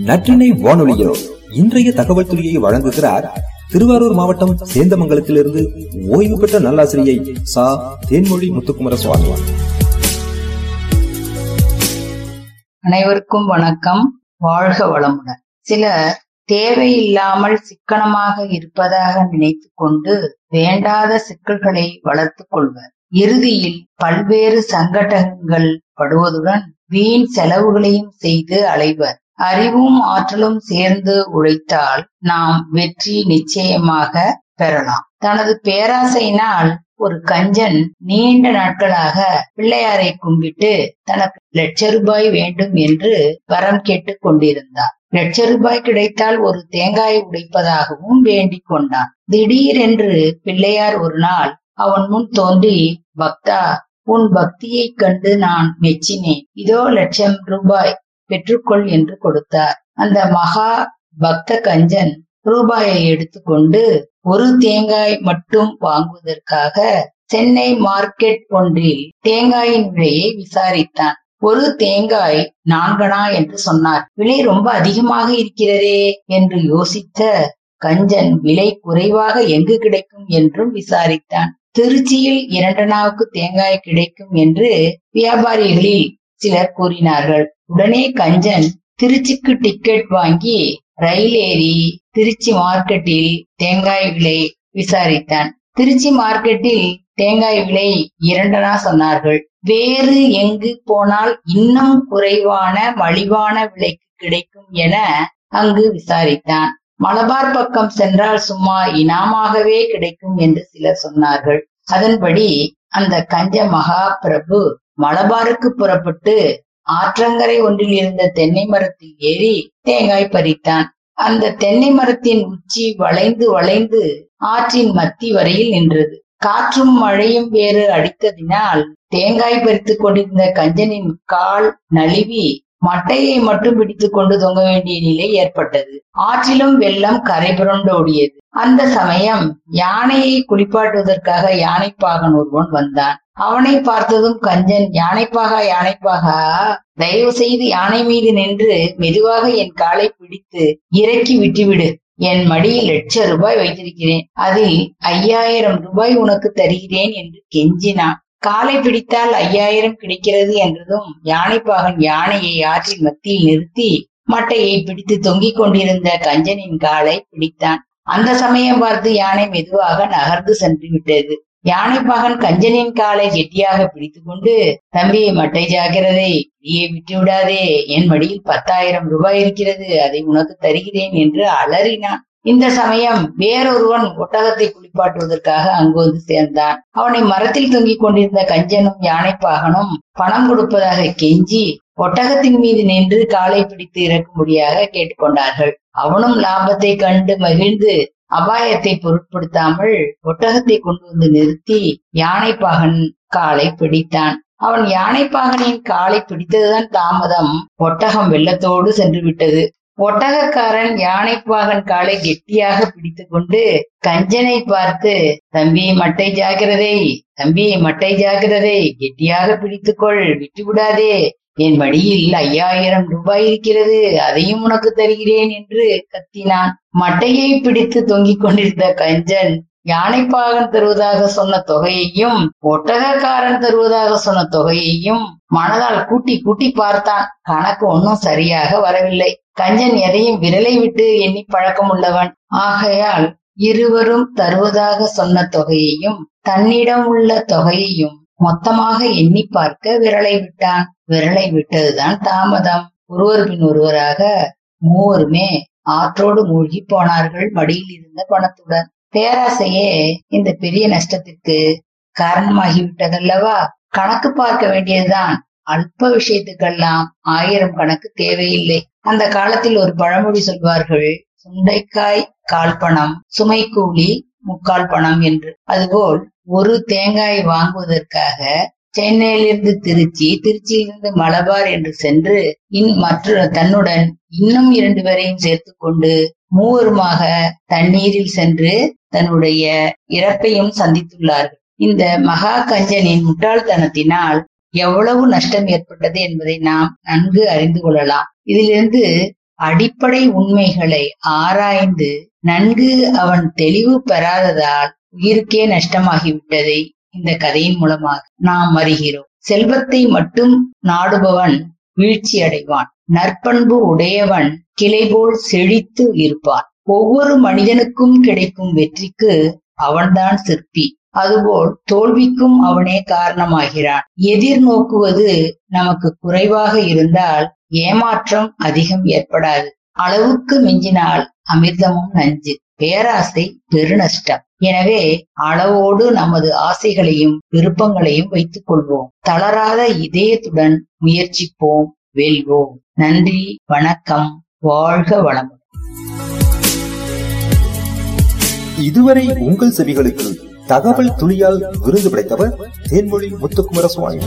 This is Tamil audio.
நற்றினை வானொலியில் இன்றைய தகவல் துறையை வழங்குகிறார் திருவாரூர் மாவட்டம் சேந்தமங்கலத்திலிருந்து ஓய்வு பெற்ற நல்லாசிரியை சா. தேன்மொழி முத்துக்குமர சுவாமி அனைவருக்கும் வணக்கம். வாழ்க வளமுடன். சிலர் தேவையில்லாமல் சிக்கனமாக இருப்பதாக நினைத்து கொண்டு வேண்டாத சிக்கல்களை வளர்த்துக் கொள்வர். இறுதியில் பல்வேறு சங்கடங்கள் படுவதுடன் வீண் செலவுகளையும் செய்து அலைவர். அறிவும் ஆற்றலும் சேர்ந்து உழைத்தால் நாம் வெற்றி நிச்சயமாக பெறலாம். தனது பேராசையினால் ஒரு கஞ்சன் நீண்ட நாட்களாக பிள்ளையாரை கும்பிட்டு தனக்கு லட்ச ரூபாய் வேண்டும் என்று வரம் கேட்டுக் கொண்டிருந்தார் லட்ச ரூபாய் கிடைத்தால் ஒரு தேங்காய் உடைப்பதாகவும் வேண்டிக் கொண்டான். திடீரென்று பிள்ளையார் ஒரு நாள் அவன் முன் தோன்றி பக்தா உன் பக்தியைக் கண்டு நான் மெச்சினேன். இதோ லட்சம் ரூபாய். பெற்றுக்கொள் என்று கொடுத்தார். அந்த மகா பக்த கஞ்சன் ரூபாயை எடுத்துக்கொண்டு ஒரு தேங்காய் மட்டும் வாங்குவதற்காக சென்னை மார்க்கெட் ஒன்றில் தேங்காயின் விலையை விசாரித்தான். ஒரு தேங்காய் நான்கனா என்று சொன்னார். விலை ரொம்ப அதிகமாக இருக்கிறதே என்று யோசித்த கஞ்சன் விலை குறைவாக எங்கு கிடைக்கும் என்றும் விசாரித்தான். திருச்சியில் இரண்டனாவுக்கு தேங்காய் கிடைக்கும் என்று வியாபாரிகளில் சிலர் கூறினார்கள். உடனே கஞ்சன் திருச்சிக்கு டிக்கெட் வாங்கி ரயில் ஏறி திருச்சி மார்க்கெட்டில் தேங்காய் விலை விசாரித்தான். திருச்சி மார்க்கெட்டில் தேங்காய் விலை இரண்டனா சொன்னார்கள். வேறு எங்கு போனால் இன்னும் குறைவான மலிவான விலைக்கு கிடைக்கும் என அங்கு விசாரித்தான். மலபார் பக்கம் சென்றால் சும்மா இனாமாகவே கிடைக்கும் என்று சிலர் சொன்னார்கள். அதன்படி அந்த கஞ்ச மகா பிரபு மலபாருக்கு புறப்பட்டு ஆற்றங்கரை ஒன்றில் இருந்த தென்னை மரத்தில் ஏறி தேங்காய் பறித்தான். அந்த தென்னை மரத்தின் உச்சி வளைந்து வளைந்து ஆற்றின் மத்தி வரையில் நின்றது. காற்றும் மழையும் வேறு அடித்ததினால் தேங்காய் பறித்துக் கொண்டிருந்த கஞ்சனின் கால் நழுவி மட்டையை மட்டும் பிடித்துக் கொண்டு தொங்க வேண்டிய நிலை ஏற்பட்டது. ஆற்றிலும் வெள்ளம் கரை புரண்டோடியது அந்த சமயம் யானையை குளிப்பாட்டுவதற்காக யானைப்பாகன் ஒருவன் வந்தான். அவனை பார்த்ததும் கஞ்சன் யானைப்பாகா யானைப்பாகா? தயவு செய்து யானை மீது நின்று மெதுவாக என் காலை பிடித்து இறக்கி விட்டுவிடு. என் மடியில் லட்ச ரூபாய் வைத்திருக்கிறேன். அதில் ஐயாயிரம் ரூபாய் உனக்கு தருகிறேன் என்று கெஞ்சினான். காலை பிடித்தால் ஐயாயிரம் கிடைக்கிறது என்றதும் யானைப்பாகன் யானையை ஆற்றின் மத்தியில் நிறுத்தி மட்டையை பிடித்து தொங்கிக் கொண்டிருந்த கஞ்சனின் காலை பிடித்தான். அந்த சமயம் பார்த்து யானை மெதுவாக நகர்ந்து சென்று விட்டது. யானைப்பாகன் கஞ்சனின் காலை கெட்டியாக பிடித்து கொண்டு தம்பி மட்டை ஜாக்கிரதை நீயே விட்டு விடாதே என் மடியில் பத்தாயிரம் ரூபாய் இருக்கிறது அதை உனக்கு தருகிறேன் என்று அலறினான். இந்த சமயம் வேறொருவன் ஒட்டகத்தை குளிப்பாட்டுவதற்காக அங்கு வந்து சேர்ந்தான். அவனை மரத்தில் தொங்கிக் கொண்டிருந்த கஞ்சனும் யானைப்பாகனும் பணம் கொடுப்பதாக கெஞ்சி ஒட்டகத்தின் மீது நின்று காலை பிடித்து இறக்கும்படியாக கேட்டுக்கொண்டார்கள். அவனும் லாபத்தை கண்டு மகிழ்ந்து அபாயத்தை பொருட்படுத்தாமல் ஒட்டகத்தை கொண்டு வந்து நிறுத்தி யானைப்பாகன் காலை பிடித்தான். அவன் யானைப்பாகனின் காலை பிடித்ததுதான் தாமதம். ஒட்டகம் வெள்ளத்தோடு சென்று விட்டது ஒட்டகக்காரன் யானைப்பாகன் காலை கெட்டியாக பிடித்துக் கொண்டு கஞ்சனை பார்த்து தம்பி மட்டை ஜாக்கிரதை தம்பி மட்டை ஜாக்கிரதை கெட்டியாக பிடித்துக்கொள் விட்டு விடாதே. என் மடியில் ஐயாயிரம் ரூபாய் இருக்கிறது அதையும் உனக்கு தருகிறேன் என்று கத்தினான். மட்டையை பிடித்து தொங்கிக் கொண்டிருந்த கஞ்சன் யானைப்பாகன் தருவதாக சொன்ன தொகையையும் ஒட்டகக்காரன் தருவதாக சொன்ன தொகையையும் மனதால் கூட்டி கூட்டி பார்த்தான் கணக்கு ஒன்னும் சரியாக வரவில்லை. கஞ்சன் எதையும் விரலை விட்டு எண்ணி பழக்கம் உள்ளவன். ஆகையால் இருவரும் தருவதாக சொன்ன தொகையையும் தன்னிடம் உள்ள தொகையையும் மொத்தமாக எண்ணி பார்க்க விரலை விட்டான். விரலை விட்டதுதான் தாமதம். ஒருவர் பின் ஒருவராக மூவருமே ஆற்றோடு மூழ்கி போனார்கள் மடியில் இருந்த பணத்துடன். பேராசையே இந்த பெரிய நஷ்டத்திற்கு காரணமாகிவிட்டதல்லவா? கணக்கு பார்க்க வேண்டியதுதான். அல்ப விஷயத்துக்கெல்லாம் ஆயிரம் கணக்கு தேவையில்லை. அந்த காலத்தில் ஒரு பழமொழி சொல்வார்கள் சுண்டைக்காய் கால் பணம் சுமை கூலி முக்கால் பணம் என்று. அதுபோல் ஒரு தேங்காய் வாங்குவதற்காக சென்னையிலிருந்து திருச்சி திருச்சியிலிருந்து மலபார் என்று சென்று இன் மற்ற தன்னுடன் இன்னும் இரண்டு பேரையும் சேர்த்து கொண்டு மூவருமாக தண்ணீரில் சென்று தன்னுடைய இறப்பையும் சந்தித்துள்ளார்கள். இந்த மகா கஞ்சனின் முட்டாள்தனத்தினால் எவ்வளவு நஷ்டம் ஏற்பட்டது என்பதை நாம் நன்கு அறிந்து கொள்ளலாம். இதிலிருந்து அடிப்படை உண்மைகளை ஆராய்ந்து நன்கு அவன் தெளிவு பெறாததால் உயிருக்கே நஷ்டமாகிவிட்டதை இந்த கதையின் மூலமாக நாம் அறிகிறோம். செல்வத்தை மட்டும் நாடுபவன் வீழ்ச்சி அடைவான் நற்பண்பு உடையவன் கிளைபோல் செழித்து இருப்பான். ஒவ்வொரு மனிதனுக்கும் கிடைக்கும் வெற்றிக்கு அவன்தான் சிற்பி. அதுபோல் தோல்விக்கும் அவனே காரணமாகிறான். எதிர்நோக்குவது நமக்கு குறைவாக இருந்தால் ஏமாற்றம் அதிகம் ஏற்படாது. அளவுக்கு மிஞ்சினால் அமிர்தமும் நஞ்சு பேராசை பெருநஷ்டம். எனவே அளவோடு நமது ஆசைகளையும் விருப்பங்களையும் வைத்துக் கொள்வோம். தளராத இதயத்துடன் முயற்சிப்போம் வெல்வோம். நன்றி வணக்கம் வாழ்க வளமுடன். இதுவரை உங்கள் செவிகளுக்கு தகவல் துளியால் விருது படைத்தவர் தேன்மொழி முத்துக்குமர சுவாமி